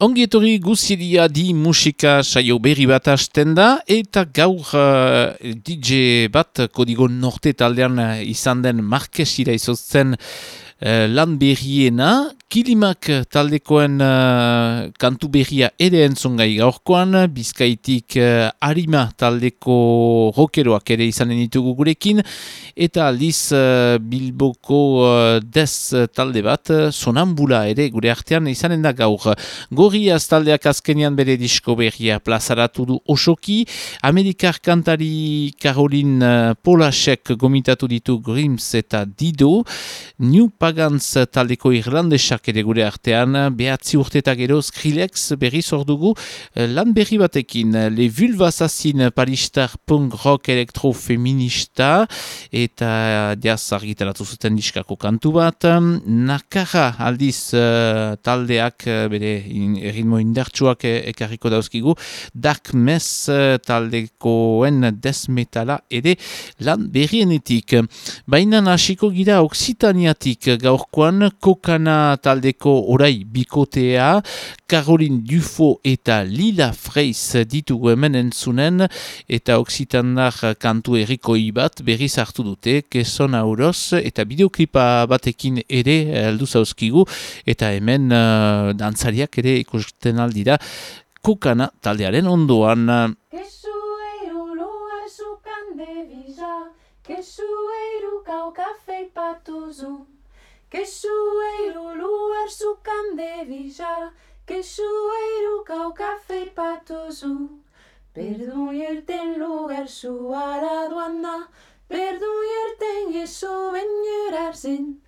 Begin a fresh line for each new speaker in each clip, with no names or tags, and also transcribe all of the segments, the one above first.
Ongi etorri guziria di musika saio berri bat hasten da eta gaur uh, DJ bat kodigo norte taldean izan den markesira izotzen uh, lan berriena Kilimak taldekoen uh, kantu berria ere entzongai gaurkoan, bizkaitik uh, harima taldeko rokeroak ere izanen ditugu gurekin, eta aldiz uh, bilboko uh, dez talde bat, sonambula ere gure artean izanen da gaur. Gorriaz taldeak azkenian bere disko berria plazaratu du osoki, Amerikar kantari Karolin uh, Polasek gomitatu ditu Grims eta Dido, New Pagans taldeko irlandesak ere gure artean, behatzi urtetak gero Skrillex berri zordugu eh, lan berri batekin, Le Vulvasassin paristar punk rock elektrofeminista eta diaz argitaratu zuten diskako kantu bat, Nakarra aldiz uh, taldeak bere in, ritmo indartsuak ekarriko dauzkigu, Dark Mess taldekoen desmetala ere lan berrienetik. Baina hasiko gira Oksitaniatik gaurkoan kokana taldeko orai bikotea, Caroline Dufo eta Lila Freiz ditugu hemen entzunen, eta Oksitandar kantu errikoi bat berriz hartu dute, keson auroz, eta bideoklipa batekin ere aldu zauzkigu, eta hemen uh, dantzariak ere ikusten aldira, kukana taldearen ondoan.
Kesu eiru luar sukan Que xueiro luar sucan de villa, que xueiro cau café pato zu. Perduñer ten lugar alado anda, duanda, perduñer ten eso veñerar sin.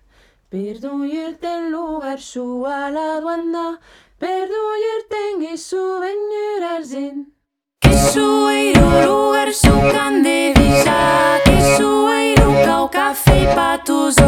Perduñer ten lugar alado anda, duanda, perduñer ten eso veñerar sin. Que xueiro lugar sucan de villa, que xueiro cau café pato
zu.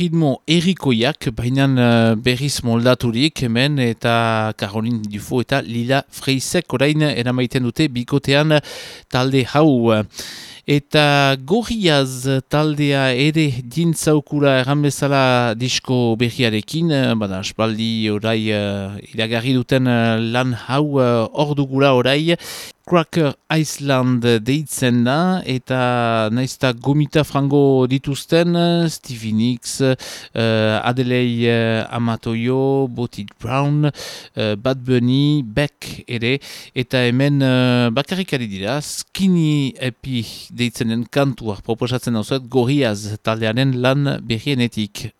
erritmo errikoiak, baina uh, berriz moldaturik hemen eta Karolin Dufo eta Lila Freisek orain eramaiten dute bikotean talde hau. Eta gorriaz taldea ere dintzaukura erran bezala disko berriarekin, bada espaldi orai uh, iragarri duten lan hau uh, ordugura orai, Cracker Island deitzen da eta naizta gomita frango dituzten Stevie Nicks, uh, Adelei uh, Amatoyo, Botit Brown, uh, Bad Bunny, Beck ere eta hemen uh, bakarrikari dira Skinny Epi deitzenen kantuak proposatzen hau zuet gorriaz taldearen lan berrienetik.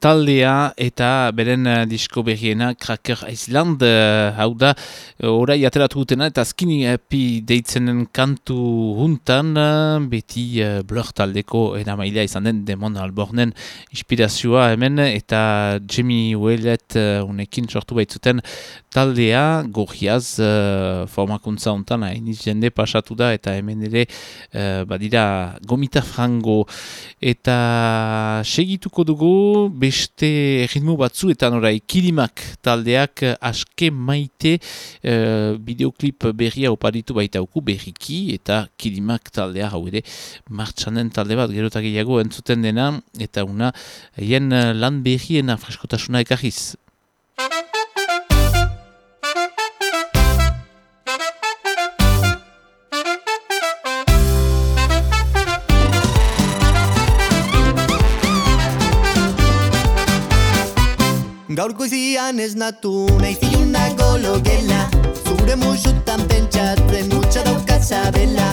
Taldea eta beren eh, disko berriena Cracker Island eh, hau da orai ateratu dutena eta skinny happy deitzenen kantu huntan eh, beti eh, blur taldeko eramailea izan den Demon Albornen inspirazioa hemen eta Jimmy Wheelet eh, unekin sortu baitzuten taldea Gorriaz eh, formakuntza hontan hainiz jende pasatu da eta hemen ere eh, badira gomita frango. Eta segituko dugu beste ritmo batzuetan orai kilimak taldeak eh, aske maite eh, bideoklip berria oparitu baita uku berriki eta kilimak taldea hau ere martxanen talde bat gerota gehiago entzuten dena eta una hien eh, lan berriena freskotasuna ekarriz.
Gaurko izian ez natu nahi zilunako logela Zure musutan pentsatzen utxa dauka zabela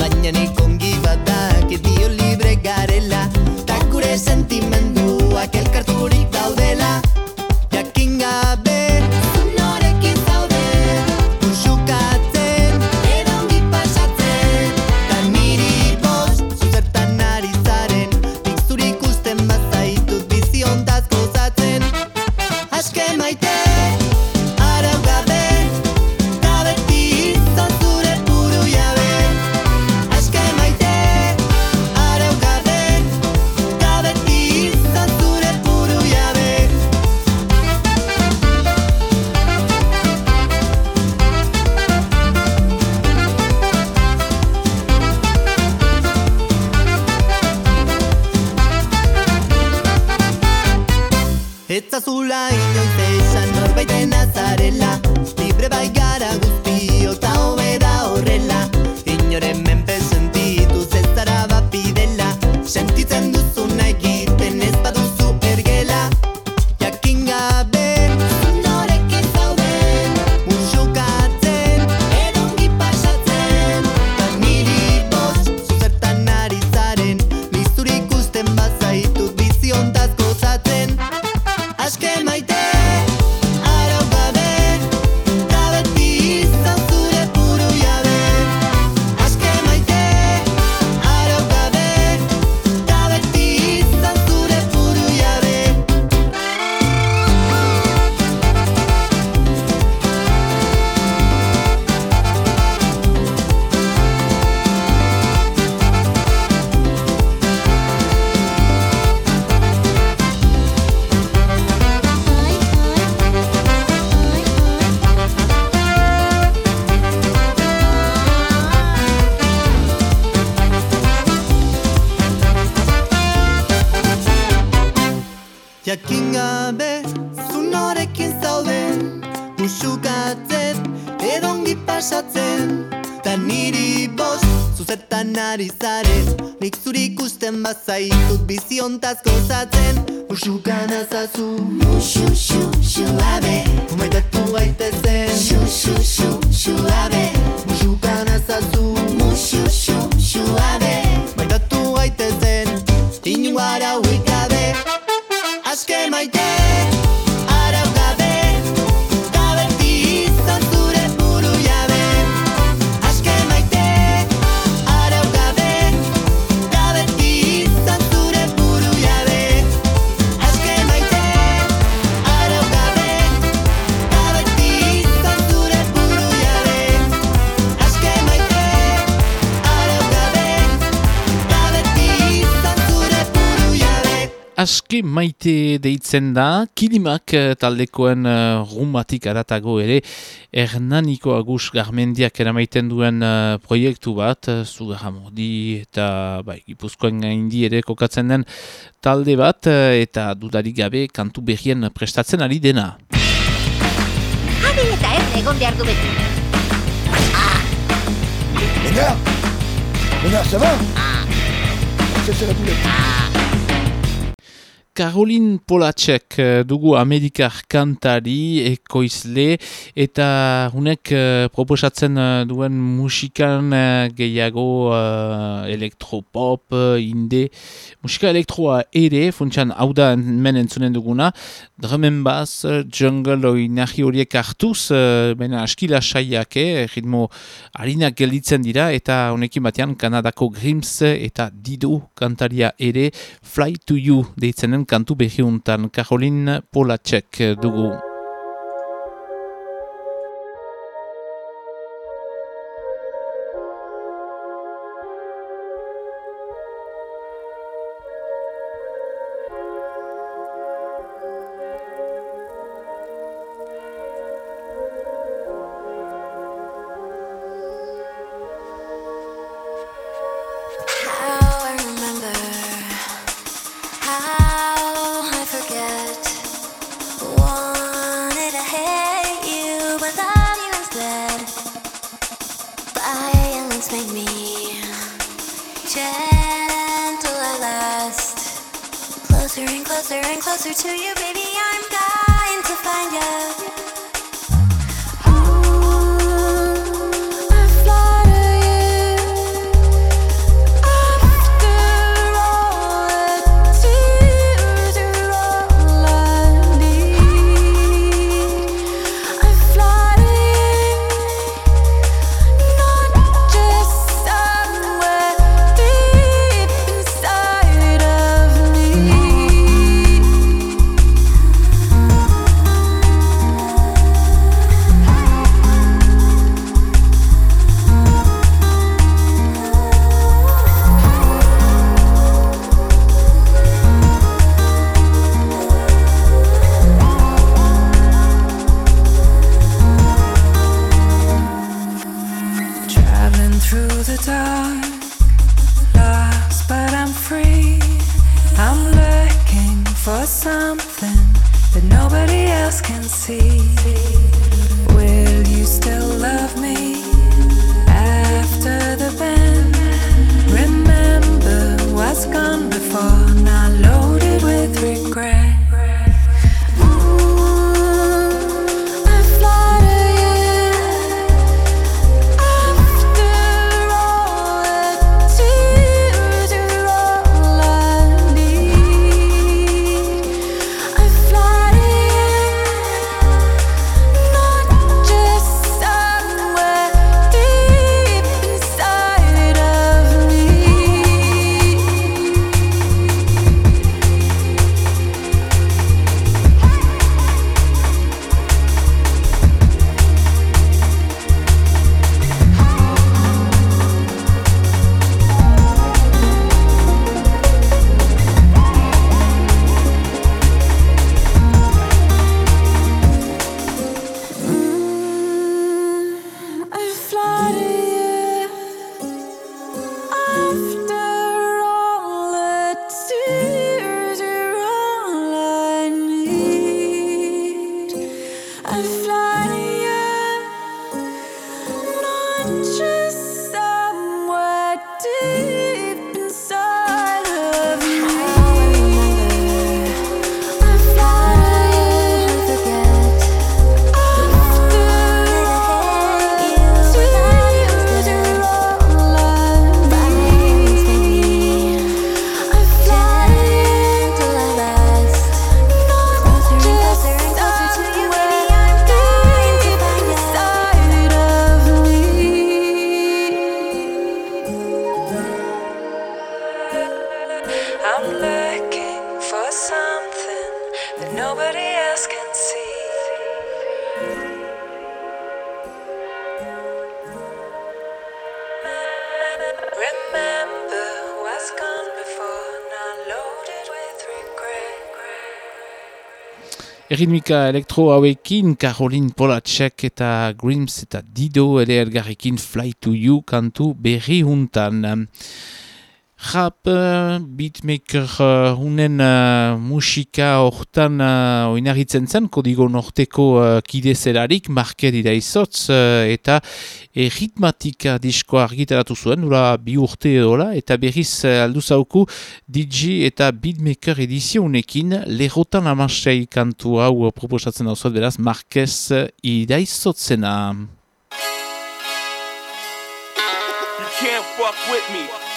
Baina nik ongi badak dio libre garela. Tak gure sentimenduak elkarturik daudela Aske maite
deitzen da, kilimak eh, taldekoen uh, rumatik aratago ere, Hernaniko Agus Garmendiak eramaiten duen eh, proiektu bat, uh, Zugarramordi eta bai, Gipuzkoan gaindi ere kokatzen den talde bat, eh, eta dudarik gabe kantu berrien prestatzen ari dena.
Adi eta ez egon behar du beti. Regarde, ça va Ça, c'est la boulette.
Karolin Polacek eh, dugu Amerikar kantari, ekoizle, eta hunek eh, proposatzen eh, duen musikan eh, gehiago eh, elektropop, inde, musika elektroa ere, funtsan hau da men entzunen duguna, drum and bass, jungle oi nahi horiek hartuz, eh, baina askila saiak, eh, ritmo harinak gelditzen dira, eta honekin batean Kanadako Grims eta Dido kantaria ere, Fly to You deitzenen kantu behiuntan Karolin Polacek dugu.
Closer and closer to you, baby. I'm dying to find you.
Erritmika elektro hauekin, Karolin Polacek eta Grims eta Dido ere elgarrekin Fly to You kantu berri huntan. Rap, uh, beatmaker uh, unen uh, musika hortan uh, oinarritzen zen, kodigo norteko uh, kide zelarik, marke dira izotz, uh, eta erritmatika diskoa argitaratu zuen, dura bi urte edola, eta berriz uh, aldu zauku DJ eta beatmaker edizionekin lehotan amasei kantu hau proposatzen hau beraz, markez uh, idaizotzena.
You can't fuck with me.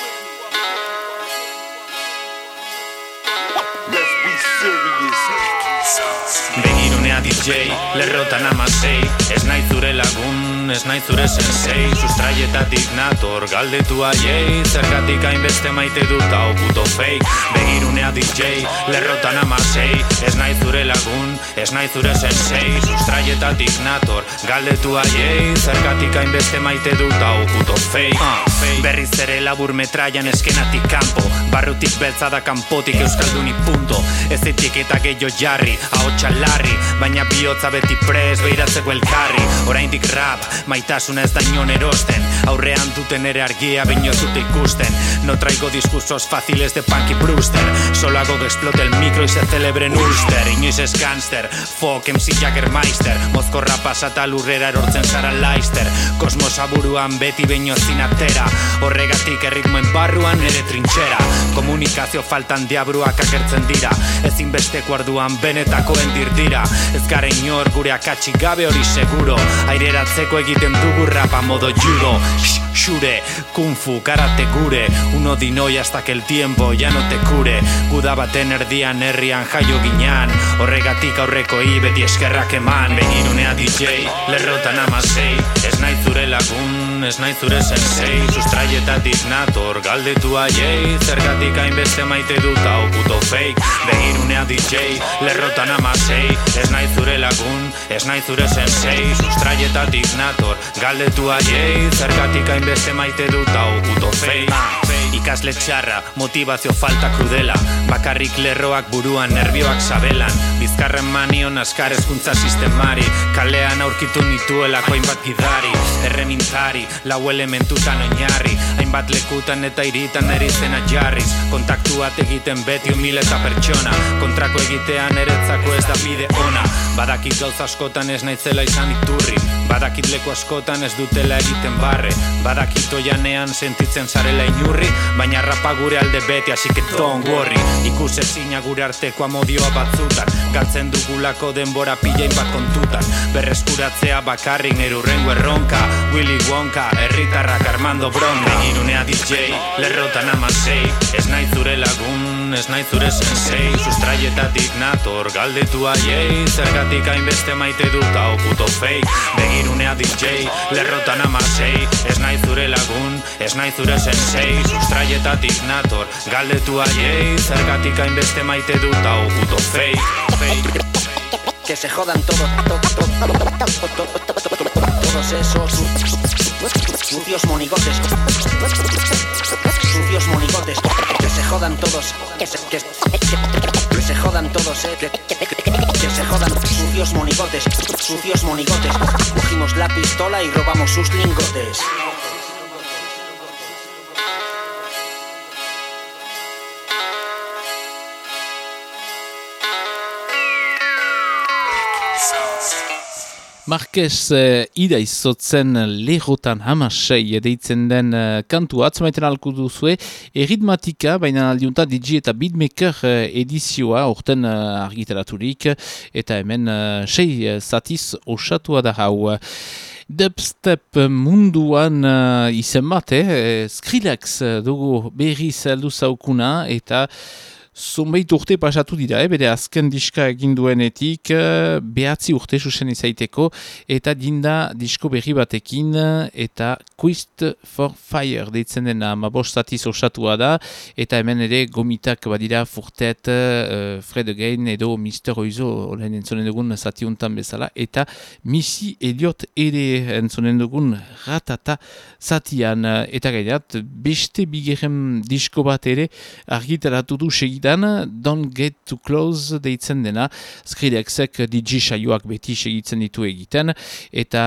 Begirunea DJ, lerrotan amasei Ez nahi zure lagun, ez nahi zure sensei Sustraietatik nator, galdetu aiei Zergatik hainbeste maite dut hau puto fake Begirunea DJ, lerrotan amasei Ez nahi zure lagun, ez nahi zure sensei Sustraietatik nator, galdetu aiei Zergatik hainbeste maite dut hau puto fake uh, Berriz ere labur metraian eskenatik kanpo Barrutik beltza da kanpotik euskalduni punto Ez etiketa gehiago jarri, ahotsa larri Baina bihotza beti pres, behiratzeko elkarri Oraindik rap, maitasuna ez da inon erosten. Aurrean duten ere argia, baino ez dute ikusten. No traigo discursos fáciles de Punky Brewster. Solo hago que explote el micro y se celebre en Ulster. Inoiz ez gangster, fuck MC Jaggermeister. Mozkorra pasata lurrera erortzen zara Leister Kosmosa buruan beti baino zinatera Horregatik erritmoen barruan ere trintxera Komunikazio faltan diabruak agertzen dira. Ezinbesteko arduan benetakoen dirdira Ez gara inor gure akatsik gabe hori seguro. Aireratzeko egiten dugu rapa modo judo. Sh, Shure, kung fu, karate gure. Uno dinoi hasta que el tiempo ya no te cure. Guda baten erdian herrian jaio ginean. Horregatik aurreko i beti eskerrak eman. Begirunea DJ, lerrotan amasei. Ez nahi zure lagun, ez nahi zure sensei. Sustraietatik nator, galdetu aiei Zergatik hainbeste maite dut hau puto fake. Begirunea DJ, lerrotan amasei. Ez nahi zure lagun, ez nahi zure sensei. Sustraietatik nator, galdetu aiei Zergatik hainbeste maite dut hau puto fake. Ikasle txarra, motivazio falta krudela Bakarrik lerroak buruan, nervioak sabelan Bizkarren manion askar ezkuntza sistemari. Kalean aurkitu nituelako hainbat gidari. Erremintari, lau elementutan oinarri. Hainbat lekutan eta iritan erizena jarriz. Kontaktuat egiten beti humil eta pertsona. Kontrako egitean eretzako ez da bide ona. Badakit gauza askotan ez naitzela izan iturri. Badakit leku askotan ez dutela egiten barre. Badakit oianean sentitzen zarela inurri. Baina rapa gure alde beti, así que don't worry. Ikus ezina gure arteko amodioa batzutan Galtzen dugulako denbora pilain bat kontutan. Berreskuratzea bakarrik nire urrengo erronka. Willy Wonka, herritarrak Armando Bronca Begirunea DJ, lerrotan amasei Ez nahi zure lagun, ez nahi zure sensei Sustraietatik nator, galdetu aiei Zergatik hainbeste maite dut hau puto fake. Begirunea DJ, lerrotan amasei. Ez nahi zure lagun, ez nahi zure sensei Sustraietatik nator, galdetu aiei Zergatik hainbeste maite dut hau puto fake, fake.
Que se jodan todos, to- to- to- to- to- todos esos sucios monigotes, sucios monigotes, que se jodan todos, que se, jodan todos, eh, que se jodan. Sucios monigotes, sucios monigotes. Cogimos la pistola y robamos sus lingotes.
Marquez uh, ida izotzen lehotan hamasei deitzen den uh, kantu atzmaiten alko duzue eritmatika, baina aldiunta DJ eta beatmaker uh, edizioa orten uh, argitaraturik eta hemen uh, sei uh, zatiz osatua da hau. Dubstep munduan uh, izen bat, eh? Skrillex dugu berriz aldu zaukuna eta Zonbait urte pasatu dira, eh? bere azken diska egin duenetik, eh, behatzi urte susen izaiteko, eta dinda disko berri batekin, eta Quest for Fire deitzen dena mabostatiz osatua da, eta hemen ere gomitak badira furtet, uh, Fred Again edo Mr. Oizo, olen entzonen dugun zatiuntan bezala, eta Missy Elliot ere entzonen dugun ratata zatian, eta gairat, beste bigeren disko bat ere argitaratu du segit dan, Don't Get Too Close deitzen dena, Skrillexek DJ saioak beti segitzen ditu egiten, eta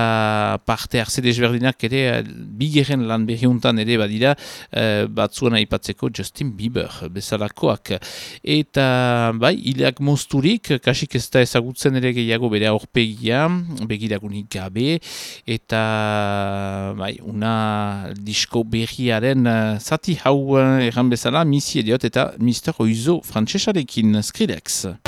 parte hartze desberdinak ere, eh, bigeren lan berriuntan ere badira, uh, batzuan aipatzeko Justin Bieber bezalakoak. Eta, bai, hileak mozturik, kasik ez da ezagutzen ere gehiago bere aurpegia, begiragunik gabe, eta, bai, una disko berriaren uh, zati hau uh, erran bezala, misi ediot eta Mr. Oizo frantsesarekin Skrillex.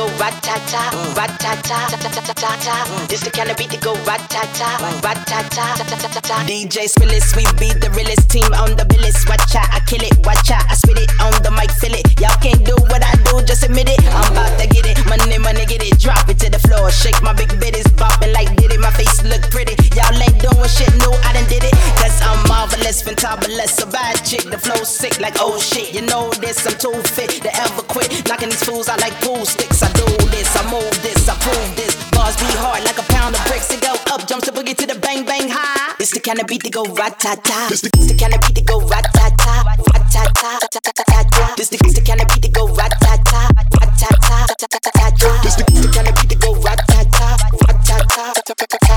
Go rat-ta-ta, rat-ta-ta, ta-ta-ta-ta-ta. This the kind of beat to go rat-ta-ta, ta-ta-ta-ta. DJ Spillis, we be the realest team on the billis. Watch out, I kill it, watch out, I spit it on the mic, feel it. Y'all can't do what I do, just admit it. I'm about to get it, money, money, get it, drop it to the floor. Shake my big bitties, bopping like did it. My face look pretty. Y'all ain't doing shit, no, I done did it. Cause I'm marvelous, fantabulous, a bad chick. The flow sick like oh shit. You know this, I'm too fit to ever quit. Knocking these fools out like pool sticks. I do this, I move this, I prove this. Bars be hard like a pound of bricks. It go up, jumps the boogie to the bang bang high. This the kind of beat to go rat ta ta. This the, kind of beat to go rat ta ta, rat ta ta, ta ta ta. This the, the kind of beat to go rat ta ta, rat ta ta, ta ta ta. This the, the kind of beat to go rat ta ta, rat ta ta, ta ta ta ta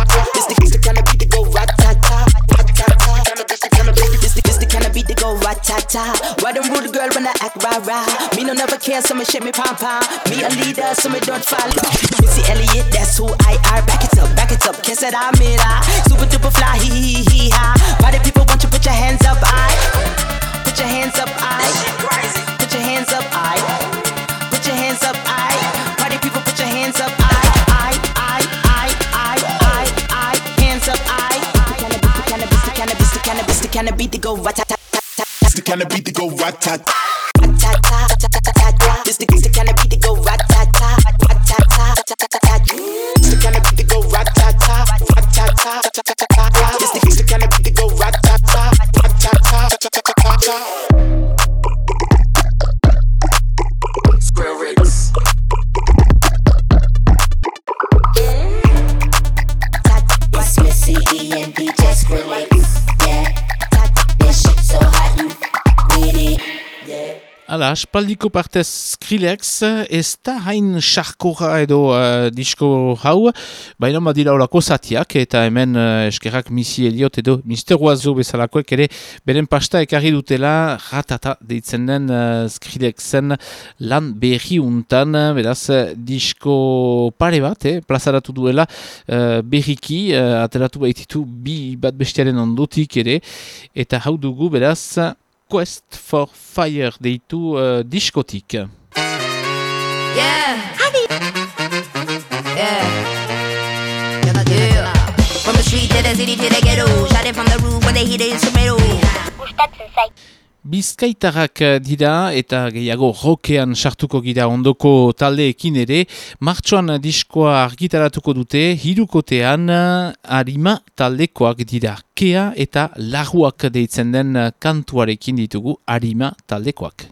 ta ta. Why them rude girl when I act rah rah? Me no never care, so me shake me pom pom. Me a leader, so me don't follow. Missy Elliott, that's who I are. Back it up, back it up, kiss it, I'm it. ah. Super duper fly, hee hee hee ha. Party people want you put your hands up, I. Put your hands up, I. Put your hands up, I. Put your hands up, I. Party people, put your hands up, I. I, I, I, I, I, I. Hands up, I. Cannabis, the cannabis, the cannabis, the cannabis, to go rat tat tat tat.
It's the kind of beat to go rat tat.
This the, this the kind of beat to go rat tat tat.
It's the kind of beat to go rat tat tat, rat tat tat,
Hala, aspaldiko partez Skrillex, ez da hain sarkora edo uh, disko hau, baina badira horako zatiak, eta hemen uh, eskerrak Missy Elliot edo Mr. Oazo bezalakoek ere beren pasta ekarri dutela ratata deitzen den uh, Skrillexen lan berri untan, beraz disko pare bat, eh, plazaratu duela uh, berriki, uh, ateratu baititu bi bat bestiaren ondotik ere, eta hau dugu beraz Quest for Fire deitu uh, diskotik.
Yeah. Yeah. Yeah. From the street to the city to the ghetto. Shot it from the roof when they hit the instrumental.
Bizkaitarrak eh, dira eta gehiago rokean sartuko gira ondoko taldeekin ere, martxoan diskoa argitaratuko dute, hirukotean eh, harima taldekoak dira. Kea eta laguak deitzen den eh, kantuarekin ditugu harima taldekoak.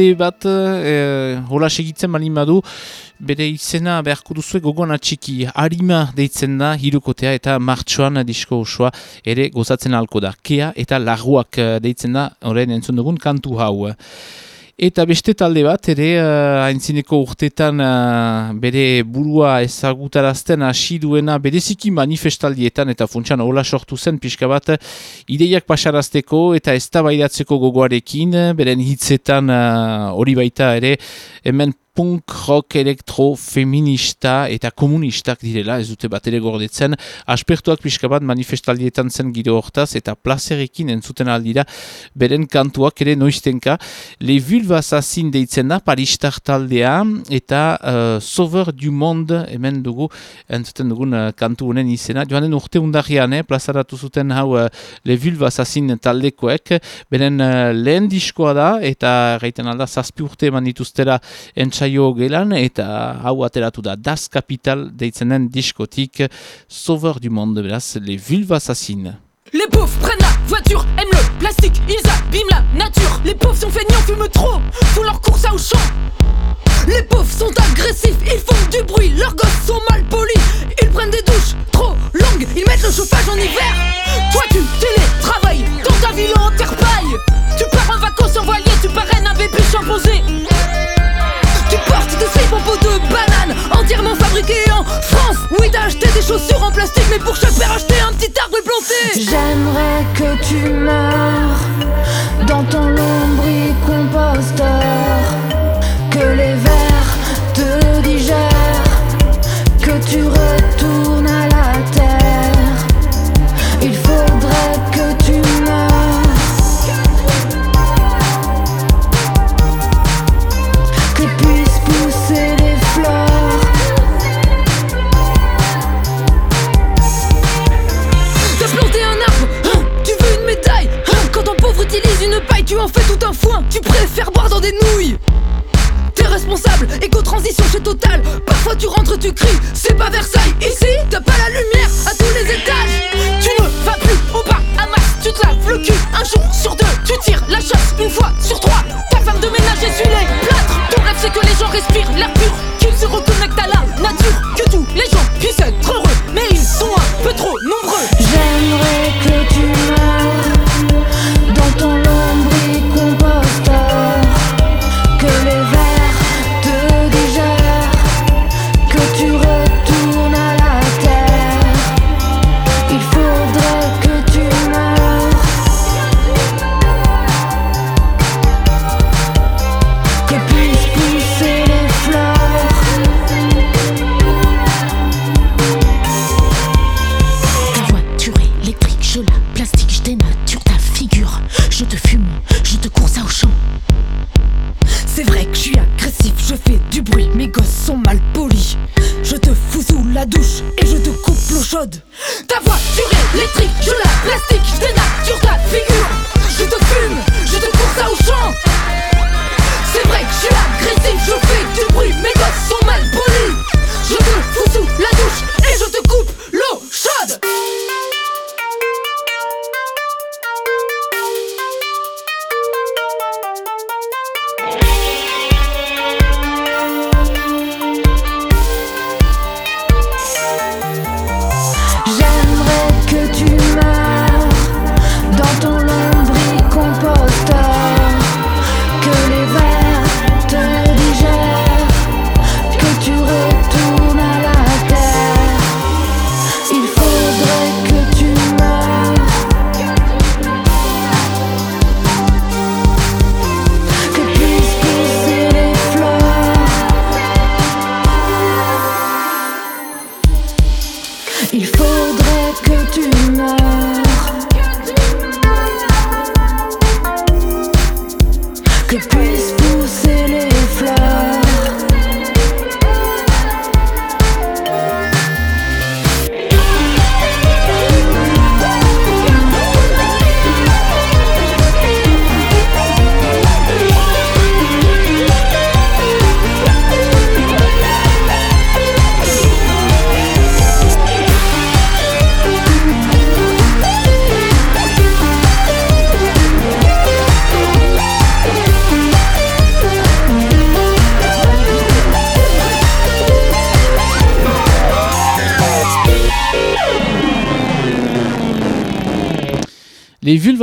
Talde bat, e, hola segitzen balin badu, bere izena beharko duzue gogoan atxiki harima deitzen da hirukotea eta martxoan disko osoa ere gozatzen halko da. Kea eta laguak eh, deitzen da, horrein entzun dugun kantu hau. Eta beste talde bat, ere uh, haintzineko urtetan uh, bere burua ezagutarazten hasi duena bereziki manifestaldietan eta funtsan hola sortu zen pixka bat ideiak pasarazteko eta eztabaidatzeko gogoarekin, beren hitzetan hori baita ere hemen punk rock elektro feminista eta komunistak direla, ez dute bat ere gordetzen, aspertuak pixka bat manifestaldietan zen giro hortaz eta plazerekin entzuten aldira beren kantuak ere noiztenka. Le Vulva Sassin deitzen da, Paristar taldea eta uh, Sauveur du Monde hemen dugu, entzuten dugun uh, kantu honen izena. Joanen urte undarrian, eh, plazaratu zuten hau uh, Le Vulva Sassin taldekoek, beren uh, lehen diskoa da eta gaiten alda zazpi urte eman dituztera entzai saio gelan eta hau ateratu da Das Capital deitzen den diskotik Sauveur du Monde, beraz, les vulves assassines.
Les pauvres prennent la voiture, aiment le plastique, ils abîment la nature. Les pauvres sont feignants, fument trop, font leur course à Auchan. Les pauvres sont agressifs, ils font du bruit, leurs gosses sont mal polis, ils prennent des douches trop longues, ils mettent le chauffage en hiver. Toi tu télétravailles dans ta ville en terre paille. Tu pars en vacances en voilier, tu parraines un bébé champosé. Peau de banane Entièrement fabriqués en France. Oui t'as acheté des chaussures en plastique Mais pour chaque paire acheter un petit arbre planté.
J'aimerais que tu meurs Dans ton lombricomposteur
éco-transition chez Total. Parfois tu rentres, tu cries, c'est pas Versailles. Ici, t'as pas la lumière à tous les étages. Tu ne vas plus au bar à masse, tu te laves le cul Un jour sur deux, tu tires la chasse une fois sur trois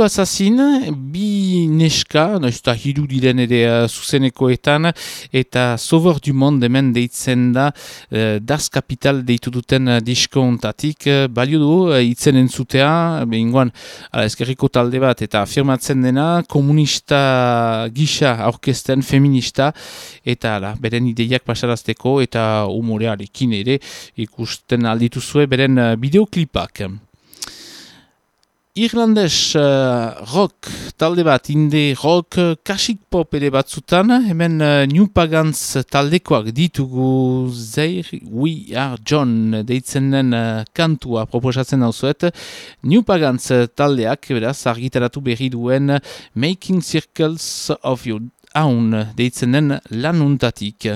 Vulvasazin, bi neska, eta hiru diren ere uh, zuzenekoetan, eta Sauveur du Monde hemen deitzen da, uh, Das Capital deitu duten uh, diskontatik, uh, balio du, itzen entzutea, behingoan, eskerriko talde bat, eta afirmatzen dena, komunista gisa aurkesten feminista, eta ala, beren ideiak pasarazteko, eta humorearekin ere, ikusten aldituzue beren bideoklipak. Irlandes uh, rock talde bat, inde rock, kasik pop ere batzutan, hemen uh, New Pagans taldekoak ditugu Zair We Are John deitzen den uh, kantua proposatzen dauzuet. New Pagans taldeak, beraz, argitaratu berri duen Making Circles of Your Own deitzen den lanuntatik.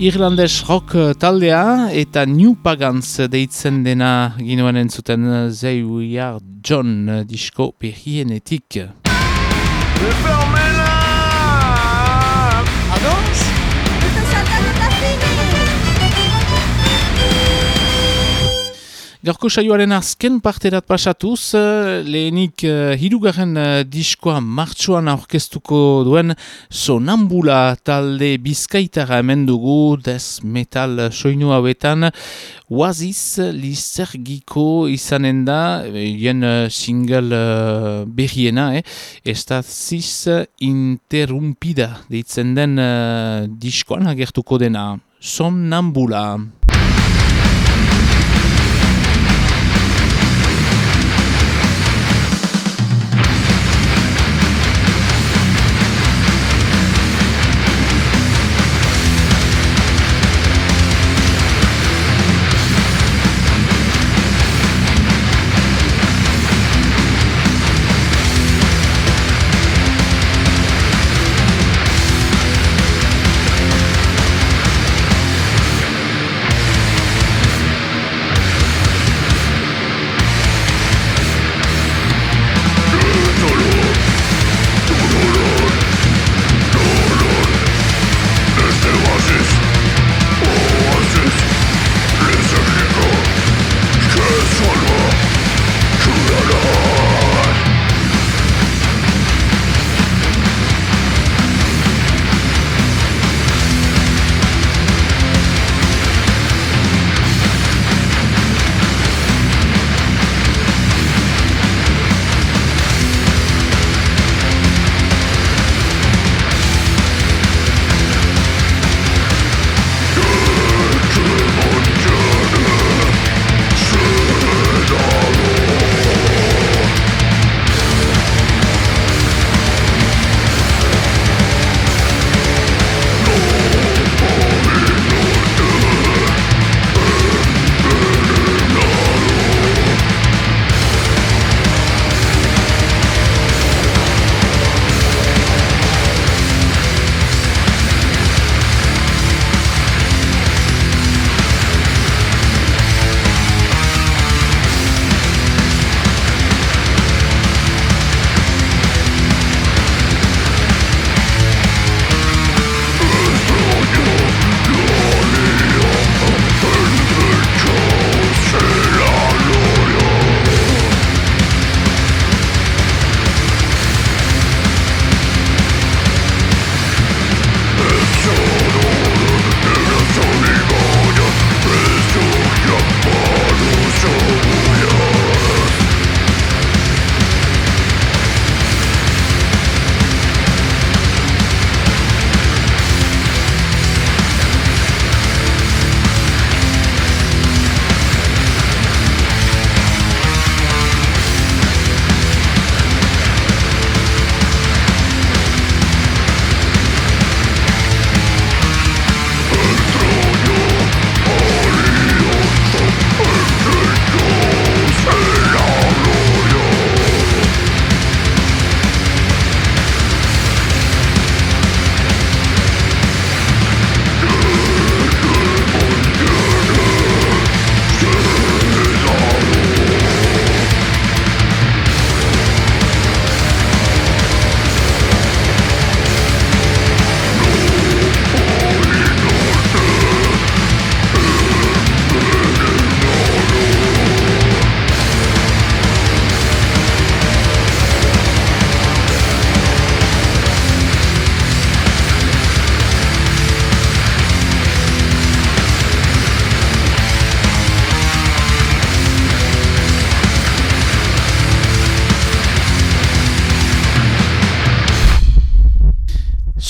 Irlandes rock taldea eta New Pagans deitzen dena ginoen entzuten They We Are John disko berrienetik. Gaurko saioaren azken parterat pasatuz, eh, lehenik uh, hirugarren uh, diskoa martxuan aurkeztuko duen sonambula talde bizkaitara hemen dugu des metal soinu hauetan Oasis lizergiko izanen da, jen single uh, berriena, eh? estaziz interrumpida deitzen den uh, diskoan agertuko dena, somnambula.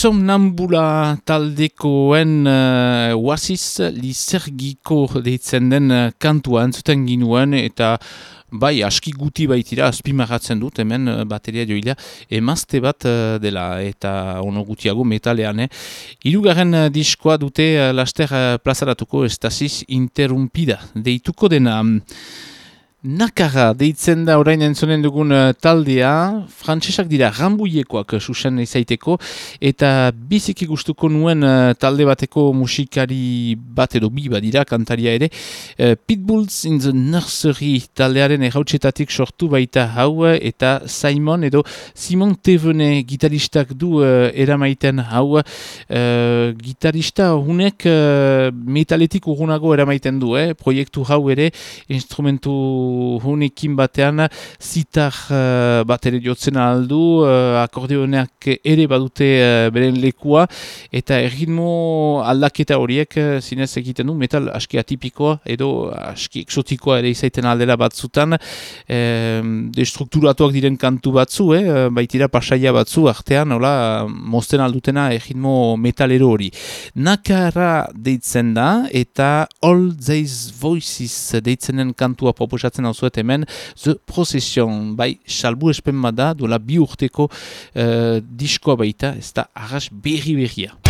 Somnambula taldekoen uh, oasis lizergiko deitzen den uh, kantua entzuten ginuen eta bai aski guti baitira azpimarratzen dut hemen uh, bateria joilea emazte bat uh, dela eta ono gutiago metalean. Eh. Irugarren uh, diskoa dute uh, laster uh, plazaratuko estaziz interrumpida deituko dena. Nakara, deitzen da orain entzonen dugun uh, taldea, frantsesak dira rambuiekoak uh, susen izaiteko, eta biziki gustuko nuen uh, talde bateko musikari bat edo bi badira kantaria ere, uh, Pitbulls in the Nursery taldearen errautsetatik sortu baita hau, eta Simon edo Simon Tevene gitaristak du eramaiten hau, gitarista hunek metaletik urgunago eramaiten du, eh? proiektu hau ere, instrumentu hunekin batean zitar uh, bat ere jotzen aldu, uh, akordeoneak ere badute uh, beren lekua, eta erritmo aldaketa horiek uh, zinez egiten du, metal aski atipikoa edo aski eksotikoa ere izaiten aldera batzutan, eh, destrukturatuak diren kantu batzu, eh, baitira pasaia batzu artean, hola, mozten aldutena erritmo metalero hori. Nakara deitzen da, eta All These Voices deitzenen kantua proposatzen hau zuet hemen, The Procession, bai, salbu espen bada, duela bi urteko uh, diskoa baita, ez da arras berri berria.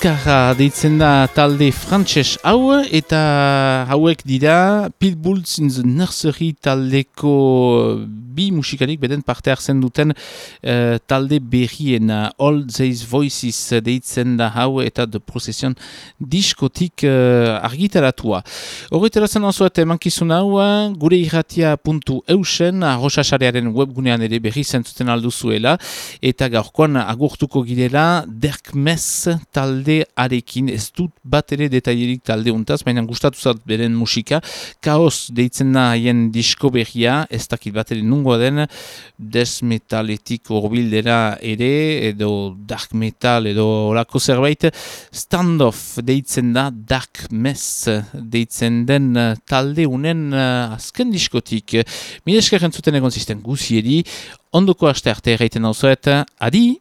Nakara deitzen da talde frantses hau eta hauek dira Pitbulls in the Nursery taldeko bi musikarik beden parte hartzen duten uh, talde berrien All These Voices deitzen da hau eta The Procession diskotik uh, argitaratua. Horretarazen eta emankizun hau gure irratia puntu eusen arrosasarearen webgunean ere berri zentzuten alduzuela eta gaurkoan agurtuko girela Dirk Mess talde arekin ez dut bat ere detailerik talde untaz, baina gustatu zat beren musika. Kaos deitzen da haien disko berria, ez dakit bat ere nungoa den, des metaletik urbildera ere, edo dark metal, edo olako zerbait, standoff deitzen da dark mess deitzen den talde unen uh, azken diskotik. Mire eskerren zuten egon zisten guzieri, ondoko aste arte erraiten hau adi!